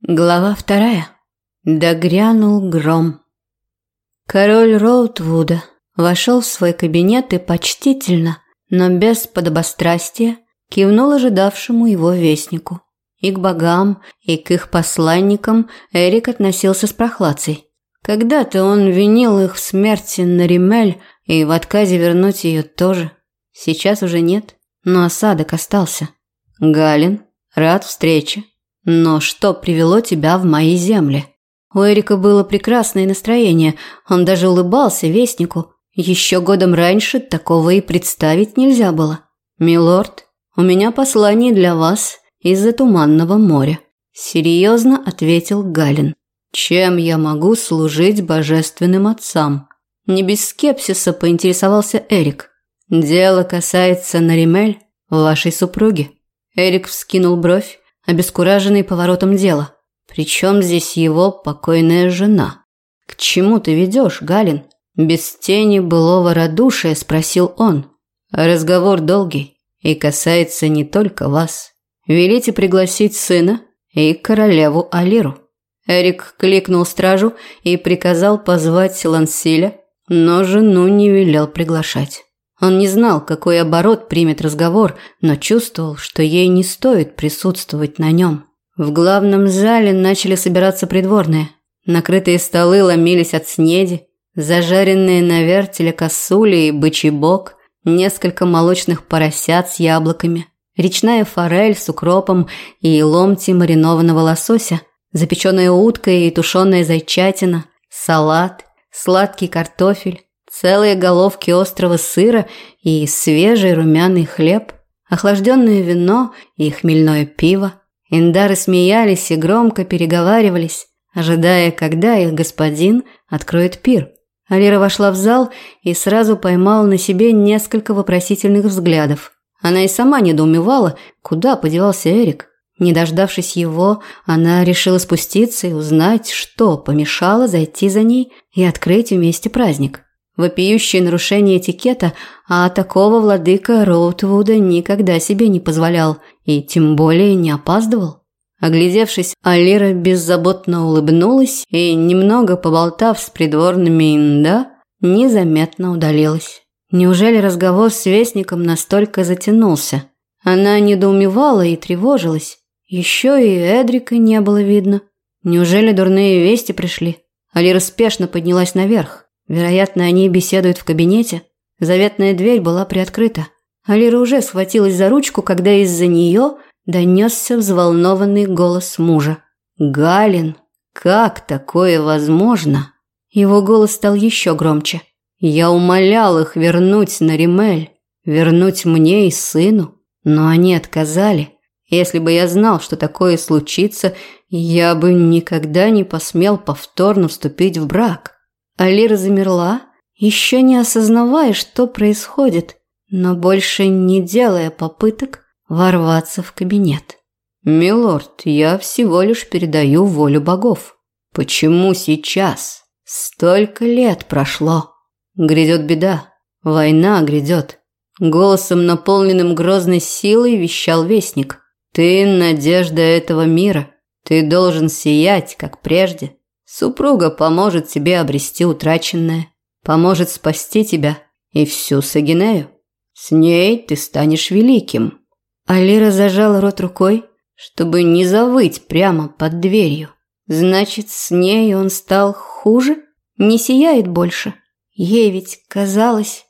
Глава вторая. Догрянул гром. Король Роутвуда вошел в свой кабинет и почтительно, но без подобострастия, кивнул ожидавшему его вестнику. И к богам, и к их посланникам Эрик относился с прохладцей. Когда-то он винил их в смерти Наримель и в отказе вернуть ее тоже. Сейчас уже нет, но осадок остался. Галин, рад встрече. Но что привело тебя в мои земли? У Эрика было прекрасное настроение, он даже улыбался вестнику. Еще годом раньше такого и представить нельзя было. «Милорд, у меня послание для вас из-за Туманного моря», – серьезно ответил Галин. «Чем я могу служить божественным отцам?» Не без скепсиса поинтересовался Эрик. «Дело касается Наримель, вашей супруги». Эрик вскинул бровь, обескураженный поворотом дела. Причем здесь его покойная жена? К чему ты ведешь, Галин? Без тени былого радушия спросил он. Разговор долгий и касается не только вас. Велите пригласить сына и королеву Алиру. Эрик кликнул стражу и приказал позвать Лансиля, но жену не велел приглашать. Он не знал, какой оборот примет разговор, но чувствовал, что ей не стоит присутствовать на нем. В главном зале начали собираться придворные. Накрытые столы ломились от снеди, зажаренные на вертеле косули и бычий бок, несколько молочных поросят с яблоками, речная форель с укропом и ломти маринованного лосося, запеченная утка и тушеная зайчатина, салат, сладкий картофель, целые головки острого сыра и свежий румяный хлеб, охлажденное вино и хмельное пиво. Индары смеялись и громко переговаривались, ожидая, когда их господин откроет пир. Алира вошла в зал и сразу поймала на себе несколько вопросительных взглядов. Она и сама недоумевала, куда подевался Эрик. Не дождавшись его, она решила спуститься и узнать, что помешало зайти за ней и открыть вместе праздник. Вопиющее нарушение этикета, а такого владыка Роутвуда никогда себе не позволял и тем более не опаздывал. Оглядевшись, Алира беззаботно улыбнулась и, немного поболтав с придворными инда, незаметно удалилась. Неужели разговор с вестником настолько затянулся? Она недоумевала и тревожилась. Еще и Эдрика не было видно. Неужели дурные вести пришли? Алира спешно поднялась наверх. Вероятно, они беседуют в кабинете. Заветная дверь была приоткрыта. Алира уже схватилась за ручку, когда из-за нее донесся взволнованный голос мужа. «Галин, как такое возможно?» Его голос стал еще громче. «Я умолял их вернуть на Римель, вернуть мне и сыну, но они отказали. Если бы я знал, что такое случится, я бы никогда не посмел повторно вступить в брак». Алира замерла, еще не осознавая, что происходит, но больше не делая попыток ворваться в кабинет. «Милорд, я всего лишь передаю волю богов. Почему сейчас? Столько лет прошло. Грядет беда, война грядет». Голосом, наполненным грозной силой, вещал вестник. «Ты – надежда этого мира. Ты должен сиять, как прежде. Супруга поможет тебе обрести утраченное, поможет спасти тебя и всю Сагинею. С ней ты станешь великим». Алира зажала рот рукой, чтобы не завыть прямо под дверью. Значит, с ней он стал хуже? Не сияет больше? Ей ведь казалось...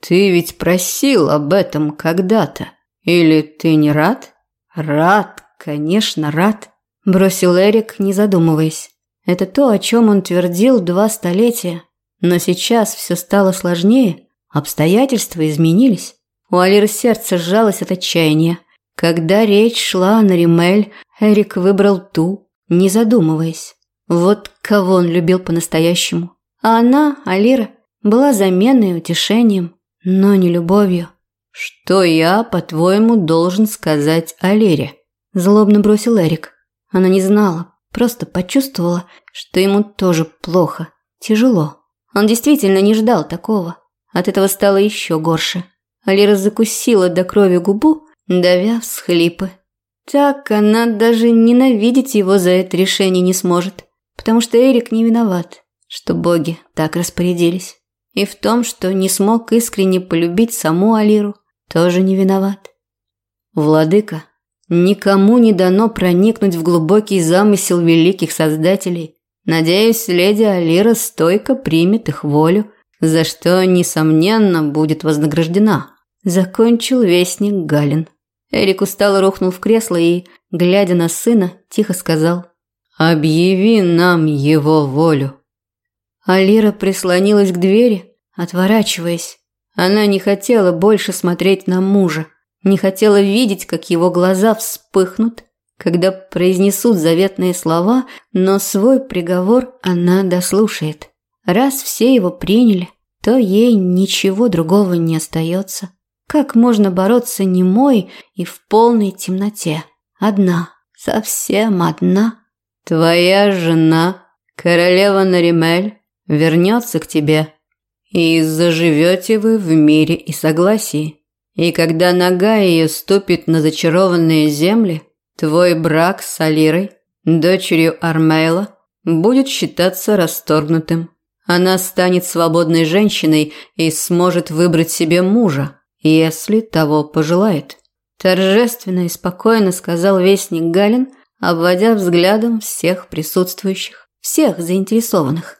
Ты ведь просил об этом когда-то. Или ты не рад? Рад, конечно, рад, бросил Эрик, не задумываясь. Это то, о чем он твердил два столетия. Но сейчас все стало сложнее, обстоятельства изменились. У Алиры сердце сжалось от отчаяния. Когда речь шла о Наримель, Эрик выбрал ту, не задумываясь. Вот кого он любил по-настоящему. А она, Алира, была заменой утешением, но не любовью. «Что я, по-твоему, должен сказать Алире?» Злобно бросил Эрик. Она не знала, Просто почувствовала, что ему тоже плохо, тяжело. Он действительно не ждал такого. От этого стало еще горше. Алира закусила до крови губу, давя всхлипы. Так она даже ненавидеть его за это решение не сможет, потому что Эрик не виноват, что боги так распорядились. И в том, что не смог искренне полюбить саму Алиру, тоже не виноват. Владыка, никому не дано проникнуть в глубокий замысел великих создателей. Надеюсь, леди Алира стойко примет их волю, за что, несомненно, будет вознаграждена. Закончил вестник Галин. Эрик устало рухнул в кресло и, глядя на сына, тихо сказал «Объяви нам его волю». Алира прислонилась к двери, отворачиваясь. Она не хотела больше смотреть на мужа, не хотела видеть, как его глаза вспыхнут, когда произнесут заветные слова, но свой приговор она дослушает. Раз все его приняли, то ей ничего другого не остается. Как можно бороться немой и в полной темноте? Одна, совсем одна. Твоя жена, королева Наримель, вернется к тебе, и заживете вы в мире и согласии. И когда нога ее ступит на зачарованные земли, твой брак с Алирой, дочерью Армейла, будет считаться расторгнутым. Она станет свободной женщиной и сможет выбрать себе мужа, если того пожелает. Торжественно и спокойно сказал вестник Галин, обводя взглядом всех присутствующих, всех заинтересованных.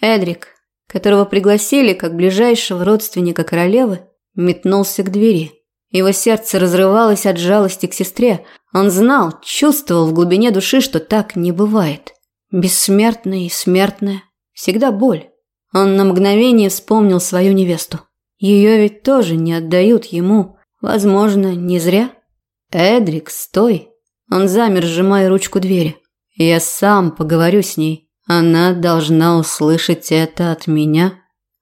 Эдрик, которого пригласили как ближайшего родственника королевы, метнулся к двери. Его сердце разрывалось от жалости к сестре. Он знал, чувствовал в глубине души, что так не бывает. Бессмертная и смертная. Всегда боль. Он на мгновение вспомнил свою невесту. Ее ведь тоже не отдают ему. Возможно, не зря. Эдрик, стой. Он замер, сжимая ручку двери. Я сам поговорю с ней. Она должна услышать это от меня.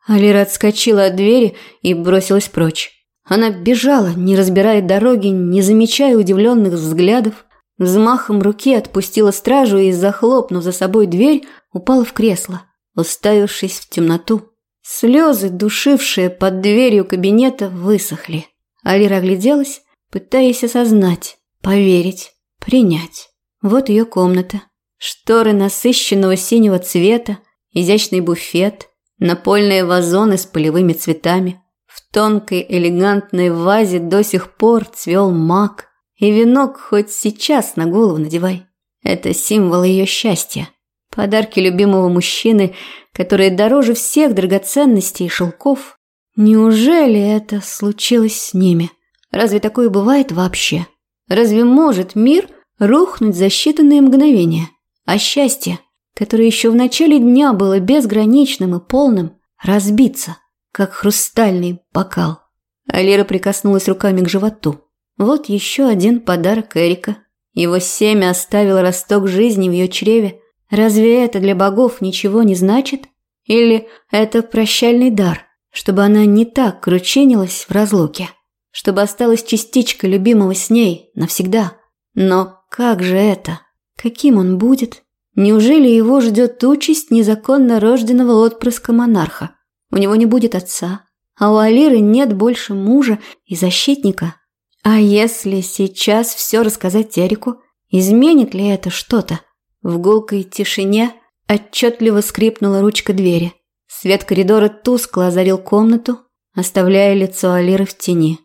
Алира отскочила от двери и бросилась прочь. Она бежала, не разбирая дороги, не замечая удивленных взглядов. Взмахом руки отпустила стражу и, захлопнув за собой дверь, упала в кресло, уставившись в темноту. Слезы, душившие под дверью кабинета, высохли. Алира огляделась, пытаясь осознать, поверить, принять. Вот ее комната. Шторы насыщенного синего цвета, изящный буфет, напольные вазоны с полевыми цветами. В тонкой элегантной вазе до сих пор цвел мак. И венок хоть сейчас на голову надевай. Это символ ее счастья. Подарки любимого мужчины, которые дороже всех драгоценностей и шелков. Неужели это случилось с ними? Разве такое бывает вообще? Разве может мир рухнуть за считанные мгновения? А счастье, которое еще в начале дня было безграничным и полным, разбиться, как хрустальный бокал. Алира прикоснулась руками к животу. Вот еще один подарок Эрика. Его семя оставило росток жизни в ее чреве, Разве это для богов ничего не значит? Или это прощальный дар, чтобы она не так крученилась в разлуке? Чтобы осталась частичка любимого с ней навсегда? Но как же это? Каким он будет? Неужели его ждет участь незаконно рожденного отпрыска монарха? У него не будет отца, а у Алиры нет больше мужа и защитника. А если сейчас все рассказать Терику, изменит ли это что-то? В гулкой тишине отчетливо скрипнула ручка двери. Свет коридора тускло озарил комнату, оставляя лицо Алиры в тени.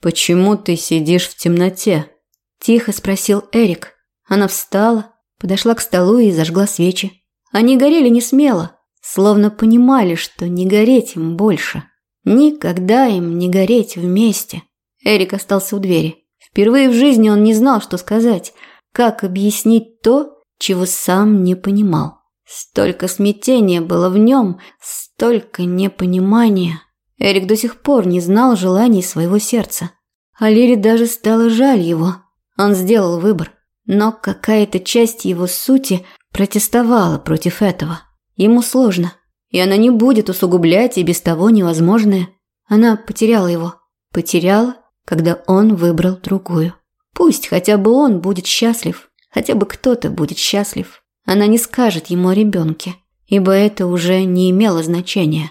«Почему ты сидишь в темноте?» – тихо спросил Эрик. Она встала, подошла к столу и зажгла свечи. Они горели не смело, словно понимали, что не гореть им больше. Никогда им не гореть вместе. Эрик остался у двери. Впервые в жизни он не знал, что сказать, как объяснить то, чего сам не понимал. Столько смятения было в нем, столько непонимания. Эрик до сих пор не знал желаний своего сердца. А Лире даже стало жаль его. Он сделал выбор, но какая-то часть его сути протестовала против этого. Ему сложно, и она не будет усугублять и без того невозможное. Она потеряла его. Потеряла, когда он выбрал другую. Пусть хотя бы он будет счастлив. Хотя бы кто-то будет счастлив. Она не скажет ему о ребенке, ибо это уже не имело значения.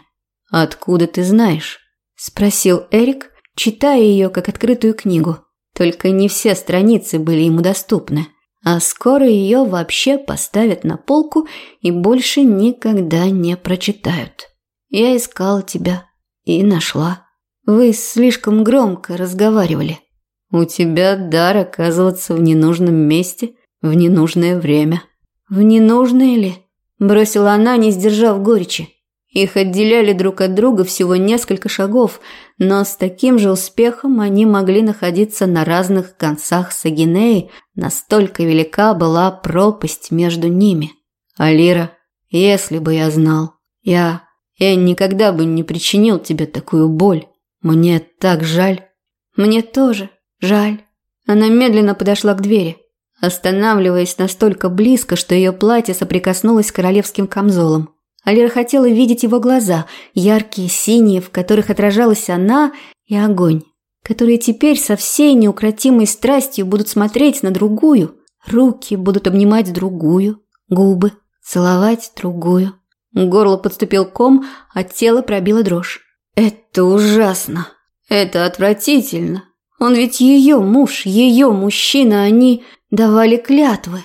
«Откуда ты знаешь?» – спросил Эрик, читая ее как открытую книгу. Только не все страницы были ему доступны. А скоро ее вообще поставят на полку и больше никогда не прочитают. Я искала тебя и нашла. Вы слишком громко разговаривали. У тебя дар оказываться в ненужном месте в ненужное время. В ненужное ли? Бросила она, не сдержав горечи. Их отделяли друг от друга всего несколько шагов, но с таким же успехом они могли находиться на разных концах Сагинеи, настолько велика была пропасть между ними. Алира, если бы я знал, я... я никогда бы не причинил тебе такую боль. Мне так жаль. Мне тоже жаль. Она медленно подошла к двери, останавливаясь настолько близко, что ее платье соприкоснулось с королевским камзолом. Алира хотела видеть его глаза, яркие, синие, в которых отражалась она и огонь, которые теперь со всей неукротимой страстью будут смотреть на другую, руки будут обнимать другую, губы целовать другую. Горло подступил ком, а тело пробило дрожь. Это ужасно. Это отвратительно. Он ведь ее муж, ее мужчина, они давали клятвы.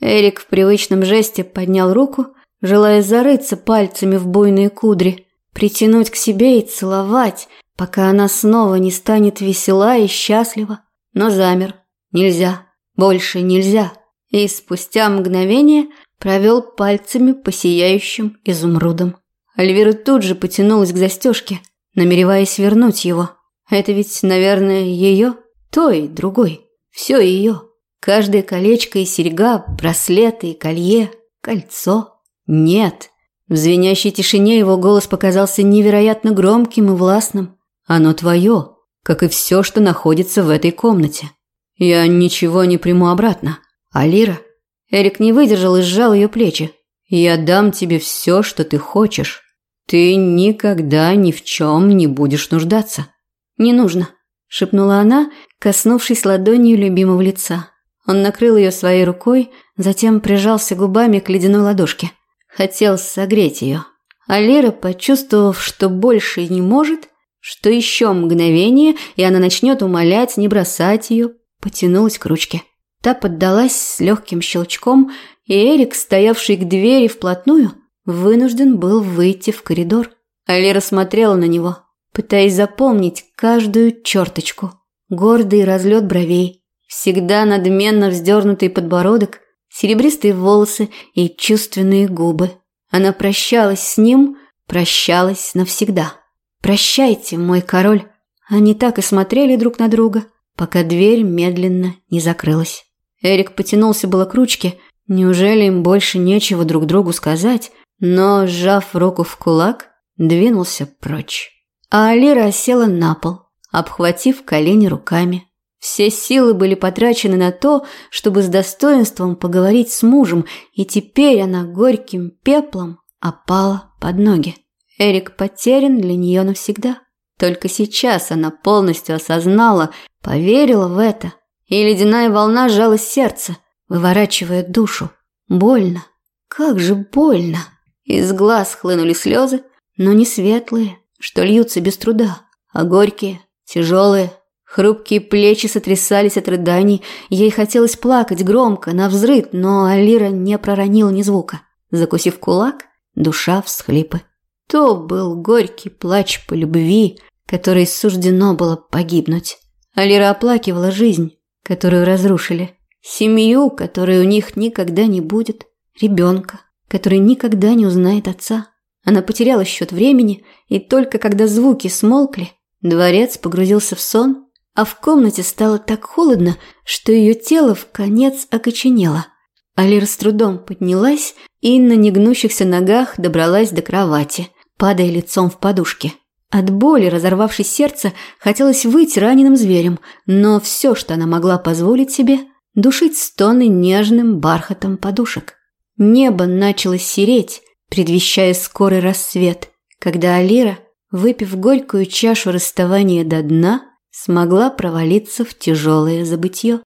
Эрик в привычном жесте поднял руку, желая зарыться пальцами в буйные кудри, притянуть к себе и целовать, пока она снова не станет весела и счастлива. Но замер. Нельзя. Больше нельзя. И спустя мгновение провел пальцами по сияющим изумрудам. Альвира тут же потянулась к застежке, намереваясь вернуть его. Это ведь, наверное, ее, той, другой. Все ее. Каждое колечко и серьга, браслеты и колье, кольцо. «Нет». В звенящей тишине его голос показался невероятно громким и властным. «Оно твое, как и все, что находится в этой комнате. Я ничего не приму обратно. Алира?» Эрик не выдержал и сжал ее плечи. «Я дам тебе все, что ты хочешь. Ты никогда ни в чем не будешь нуждаться». «Не нужно», – шепнула она, коснувшись ладонью любимого лица. Он накрыл ее своей рукой, затем прижался губами к ледяной ладошке – Хотел согреть ее. А Лера, почувствовав, что больше не может, что еще мгновение, и она начнет умолять не бросать ее, потянулась к ручке. Та поддалась с легким щелчком, и Эрик, стоявший к двери вплотную, вынужден был выйти в коридор. А Лера смотрела на него, пытаясь запомнить каждую черточку. Гордый разлет бровей, всегда надменно вздернутый подбородок, серебристые волосы и чувственные губы. Она прощалась с ним, прощалась навсегда. «Прощайте, мой король». Они так и смотрели друг на друга, пока дверь медленно не закрылась. Эрик потянулся было к ручке, неужели им больше нечего друг другу сказать, но, сжав руку в кулак, двинулся прочь. А Алира села на пол, обхватив колени руками. Все силы были потрачены на то, чтобы с достоинством поговорить с мужем, и теперь она горьким пеплом опала под ноги. Эрик потерян для нее навсегда. Только сейчас она полностью осознала, поверила в это, и ледяная волна сжала сердце, выворачивая душу. Больно. Как же больно. Из глаз хлынули слезы, но не светлые, что льются без труда, а горькие, тяжелые, Хрупкие плечи сотрясались от рыданий, ей хотелось плакать громко, на взрыв, но Алира не проронила ни звука. Закусив кулак, душа всхлипы. То был горький плач по любви, которой суждено было погибнуть. Алира оплакивала жизнь, которую разрушили, семью, которой у них никогда не будет, ребенка, который никогда не узнает отца. Она потеряла счет времени, и только когда звуки смолкли, дворец погрузился в сон, а в комнате стало так холодно, что ее тело в конец окоченело. Алира с трудом поднялась и на негнущихся ногах добралась до кровати, падая лицом в подушки. От боли, разорвавшей сердце, хотелось выйти раненым зверем, но все, что она могла позволить себе, душить стоны нежным бархатом подушек. Небо начало сереть, предвещая скорый рассвет, когда Алира, выпив горькую чашу расставания до дна, смогла провалиться в тяжелое забытье.